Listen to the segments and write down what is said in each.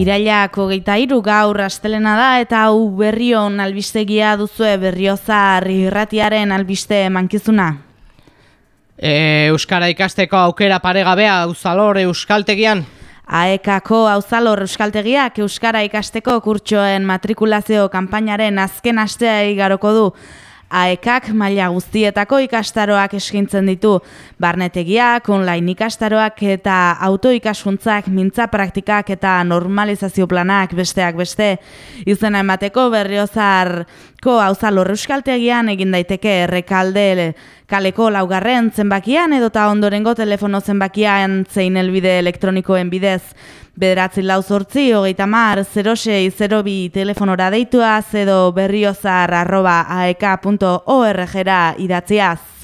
Irailak hogeita iru gaur astelena da eta hau berrion albistegia duzue berriozar irratiaren albiste mankizuna. E, Euskara ikasteko aukera paregabea uzalor euskaltegian. Aekako auzalor euskaltegiak Euskara ikasteko kurtsoen matrikulazio kanpainaren azken astea igaroko du. AEKak maila guztietako ikastaroak eskintzen ditu. Barnetegiak, online ikastaroak eta autoikaskuntzak, mintza praktikak eta normalizazio planak besteak beste. Izena emateko berriozarko hauza lorreuskaltegian egin daiteke errekalde kaleko laugarren zenbakian edota ondorengo telefono zenbakian zein elbide elektronikoen bidez. Bederatzi lau zortzi, hogeita mar, 0602 telefonora deituaz edo berriozar arroba aek.org-ra idatziaz.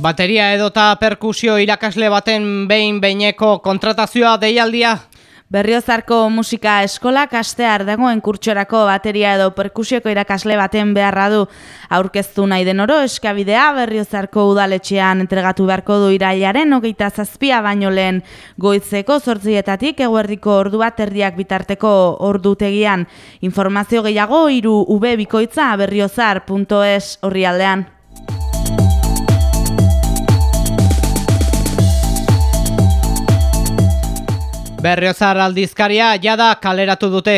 Bateria edota perkusio irakasle baten behin behineko kontratazioa deialdia? Berriozarko musika eskola kastear dagoen kurtsorako bateria edo perkusioko irakasle baten beharra du. Aurkeztu nahi den oro eskabidea Berriozarko udaletxean entregatu beharko du irailaren hogeita zazpia baino lehen. Goitzeko zortzietatik eguerdiko ordu bat erdiak bitarteko ordutegian. Informazio gehiago iru ubebikoitza berriozar.es horri aldean. Berriozar aldizkaria jada kaleratu dute.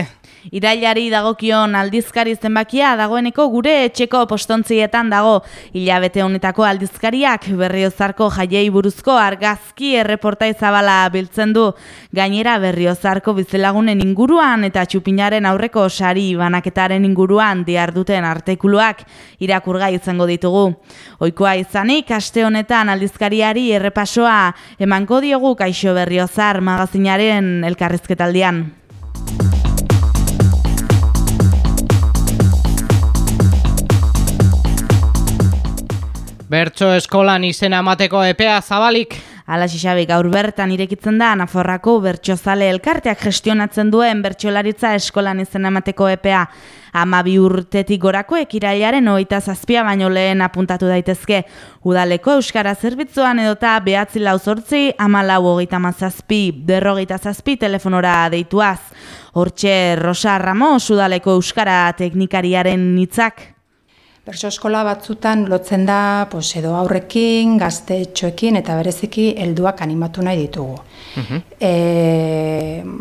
Irailari dagokion aldizkari zenbakia dagoeneko gure etxeko postontzietan dago. Ilabete honetako aldizkariak berriozarko jaiei buruzko argazki erreportai zabala biltzen du. Gainera berriozarko bizelagunen inguruan eta txupinaren aurreko sari banaketaren inguruan diarduten artikuluak irakurga izango ditugu. Oikoa izanik, aste honetan aldizkariari errepasoa emango diogu kaixo berriozar magazinaren elkarrizketaldian. Bertso eskolan izena amateko epea zabalik. Ala xixabik gaur bertan irekitzen da Naforrako bertsozale elkarteak gestionatzen duen bertsolaritza eskolan izena amateko epea. Ama bi urtetik gorako ekirailaren oita zazpia baino lehen apuntatu daitezke. Udaleko Euskara Zerbitzuan edota behatzi lau zortzi, ama lau hogeita mazazpi, berrogeita zazpi telefonora deituaz. Hortxe Rosa Ramos, Udaleko Euskara Teknikariaren hitzak. Berso eskola batzutan lotzen da pues, edo aurrekin, gaztetxoekin eta bereziki helduak animatu nahi ditugu. Uh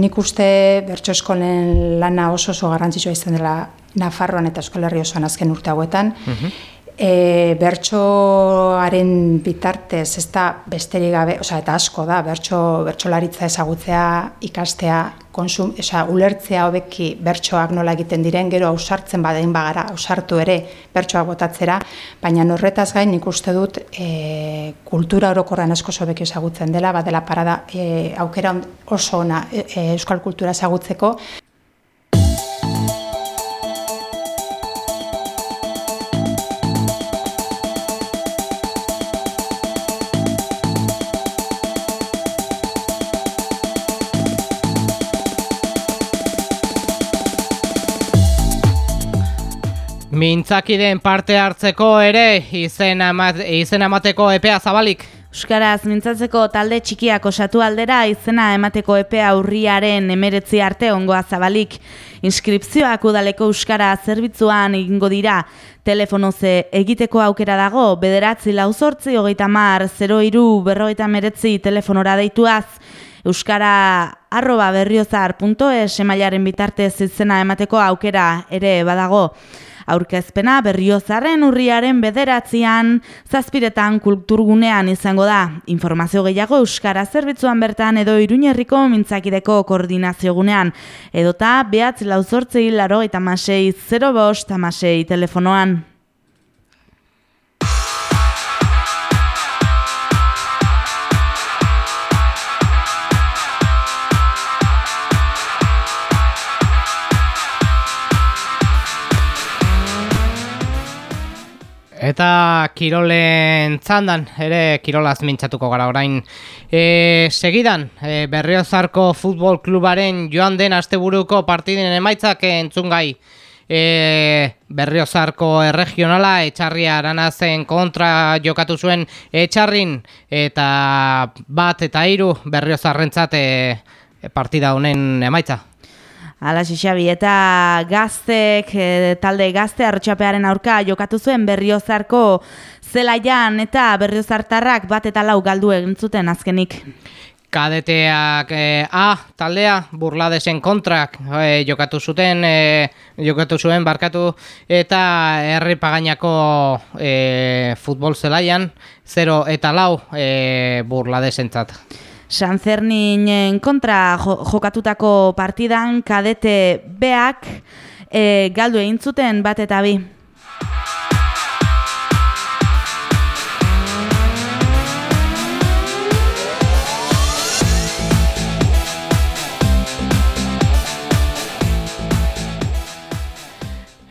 nik uste bertso eskolen lana oso oso garrantzitsua izan dela Nafarroan eta Euskal Herri osoan azken urte hauetan. Uh e, bertsoaren bitartez ez da besterik gabe, oza, eta asko da, bertso, bertsolaritza ezagutzea, ikastea, konsum, oza, ulertzea hobeki bertsoak nola egiten diren, gero ausartzen badein bagara, ausartu ere bertsoak botatzera, baina norretaz gain nik uste dut e, kultura orokorran asko hobeki ezagutzen dela, badela parada e, aukera oso ona e, e, euskal kultura ezagutzeko, Mintzakideen parte hartzeko ere izen, amat, izen amateko epea zabalik. Euskaraz mintzatzeko talde txikiak osatu aldera izena emateko epea urriaren emeretzi arte ongoa zabalik. Inskripzioak udaleko Euskara zerbitzuan egingo dira. Telefonoze egiteko aukera dago, bederatzi lauzortzi, hogeita mar, 0 iru, berrogeita meretzi telefonora deituaz. Euskara arroba berriozar.es emailaren bitartez izena emateko aukera ere badago aurkezpena berriozarren urriaren bederatzean zazpiretan kulturgunean izango da. Informazio gehiago Euskara Zerbitzuan bertan edo Iruñerriko mintzakideko koordinazio gunean. Edota behatz lauzortzei laro eta masei 0 bost telefonoan. Eta kirolen txandan, ere kirolaz mintzatuko gara orain. E, segidan, e, berriozarko futbol klubaren joan den asteburuko partidinen emaitzak entzungai. e, berriozarko erregionala, etxarria aranazen kontra jokatu zuen etxarrin, eta bat eta hiru berriozarrentzat e, partida honen emaitza. Ala Xabi eta gaztek, e, talde gazte arrotxapearen aurka jokatu zuen berriozarko zelaian eta berriozartarrak bat eta lau galdu egin zuten azkenik. Kadeteak e, A taldea burladesen kontrak e, jokatu zuten, e, jokatu zuen barkatu eta herri pagainako e, futbol zelaian 0 eta lau e, burladesen zat. San Zerninen kontra jokatutako partidan kadete beak e, galdu egin zuten bat eta bi.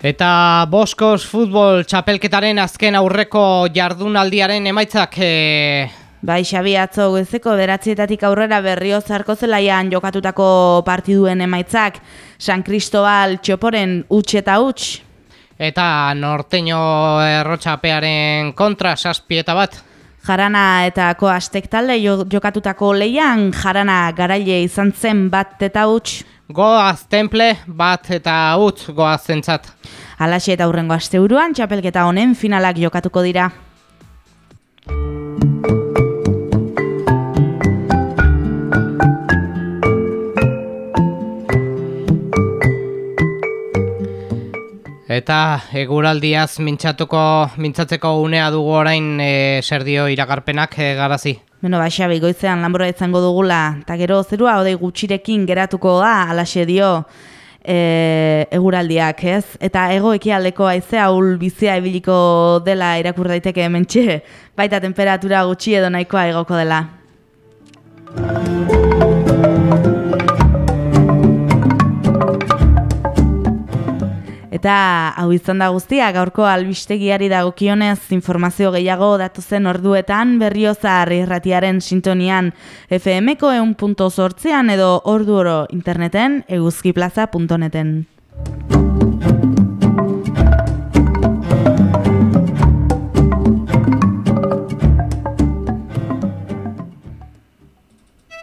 Eta Boskos futbol txapelketaren azken aurreko jardunaldiaren emaitzak e, Bai, Xabi, atzo goizeko beratzietatik aurrera berrio zarko zelaian jokatutako partiduen emaitzak San Cristobal txoporen utx eta utx. Eta norteño errotxapearen kontra saspieta bat. Jarana eta koastek talde jokatutako leian jarana garaile izan zen bat eta utx. Goaz temple bat eta utx goaz zentzat. Alaxe eta hurrengo asteuruan txapelketa honen finalak jokatuko dira. Eta eguraldiaz mintzatuko, mintzatzeko unea dugu orain e, zer dio iragarpenak e, garazi. Beno, baixa, goizean lanbora izango dugula, eta gero zerua, odei gutxirekin geratuko da, alaxe dio e, eguraldiak, ez? Eta ego ekialdeko aizea ul bizia ebiliko dela irakur daiteke hemen baita temperatura gutxi edo nahikoa egoko dela. Eta hau izan da guztia, gaurko albistegiari dagokionez informazio gehiago datu zen orduetan berriozar irratiaren sintonian FMko eun punto edo ordu oro interneten eguzkiplaza.neten.